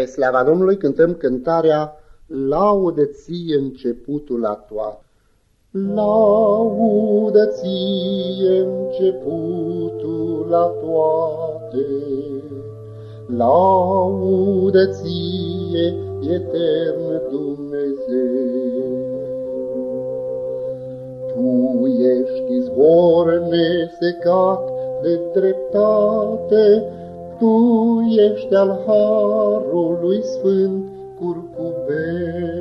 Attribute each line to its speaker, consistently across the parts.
Speaker 1: Spre slava Domnului cântăm cântarea Laudă ție începutul la toate. Laudă ție începutul la toate, Laudă ție etern Dumnezeu. Tu ești izvor nesecat de dreptate, Tu ești al Harului Sfânt curcubel.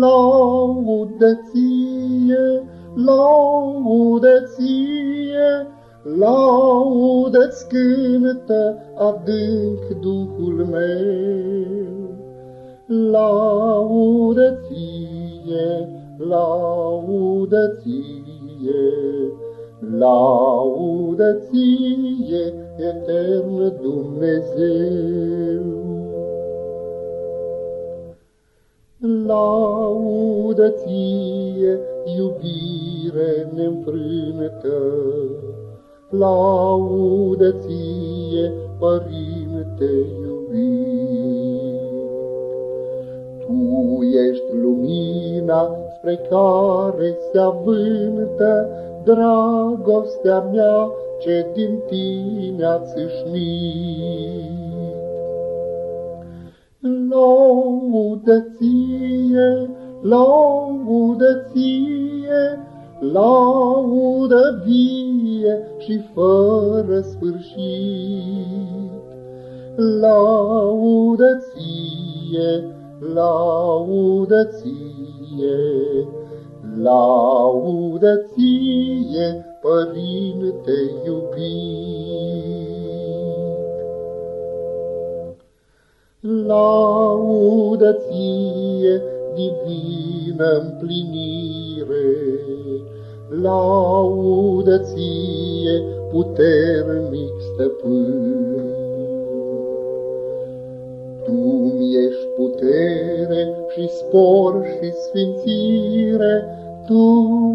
Speaker 1: Laudă ție, laudă ție, laudă-ți cântă adânc Duhul meu. Laudă ție, laudă ție, laudă ție, etern Dumnezeu. Laudă ție, iubire neînfrânătă, Laudă ție, Părinte iubit. Tu ești lumina spre care se avântă dragostea mea ce din tine a țâșnit. Laudă ție, laudă ție, laudă vie și fără sfârșit. Laudă ție, laudă ție, laudă ție, Părinte iubit. Laudă ție, divină împlinire, Laudă ție, puternic stăpân. Tu ești putere și spor și sfințire, Tu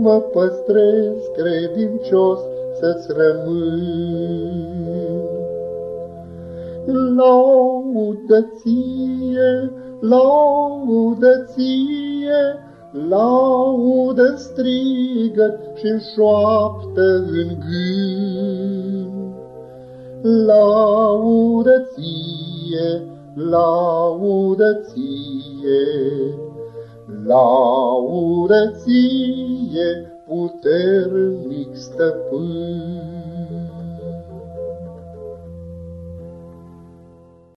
Speaker 1: mă păstrezi credincios să-ți rămân. Laudă ție, laudă ție, laudă strigăt și șoaptă în gând. Laudă ție, laudă ție, laudă ție, puternic stăpân.